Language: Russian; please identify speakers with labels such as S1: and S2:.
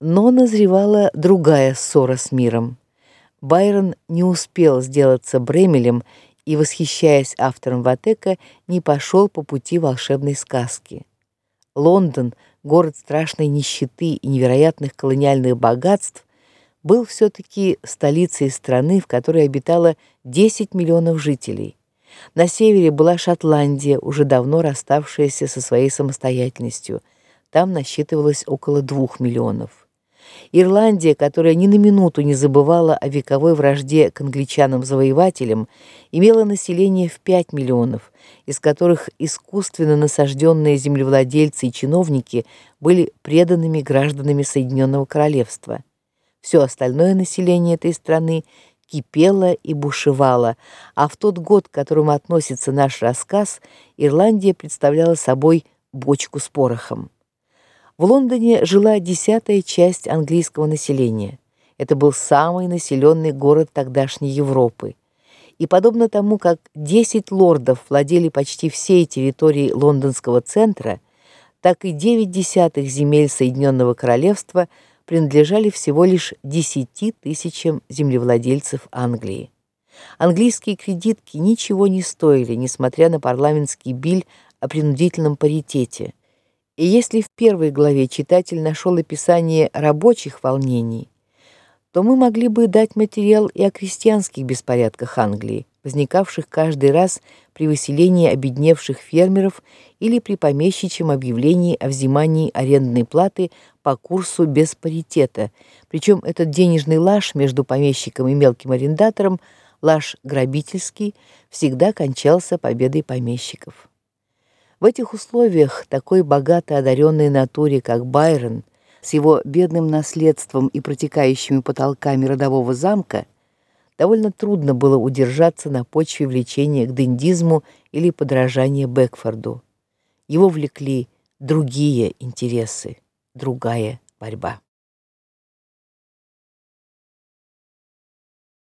S1: Но назревала другая ссора с миром. Байрон не успел сделаться Бремелем и, восхищаясь автором Ватека, не пошел по пути волшебной сказки. Лондон, город страшной нищеты и невероятных колониальных богатств, был все таки столицей страны, в которой обитало 10 миллионов жителей. На севере была Шотландия, уже давно расставшаяся со своей самостоятельностью. Там насчитывалось около двух миллионов. Ирландия, которая ни на минуту не забывала о вековой вражде к англичанам-завоевателям, имела население в 5 миллионов, из которых искусственно насажденные землевладельцы и чиновники были преданными гражданами Соединенного королевства. Все остальное население этой страны кипело и бушевало, а в тот год, к которому относится наш рассказ, Ирландия представляла собой бочку с порохом. В Лондоне жила десятая часть английского населения. Это был самый населенный город тогдашней Европы. И подобно тому, как 10 лордов владели почти всей территорией лондонского центра, так и 9 десятых земель Соединенного королевства принадлежали всего лишь 10 тысячам землевладельцев Англии. Английские кредитки ничего не стоили, несмотря на парламентский биль о принудительном паритете. И если в первой главе читатель нашел описание рабочих волнений, то мы могли бы дать материал и о крестьянских беспорядках Англии, возникавших каждый раз при выселении обедневших фермеров или при помещичьем объявлении о взимании арендной платы по курсу без паритета. Причем этот денежный лаж между помещиком и мелким арендатором, лаж грабительский, всегда кончался победой помещиков. В этих условиях такой богато одаренной натуре, как Байрон, с его бедным наследством и протекающими потолками родового замка, довольно трудно было удержаться на почве влечения к дендизму или подражания Бекфорду. Его влекли другие интересы, другая борьба.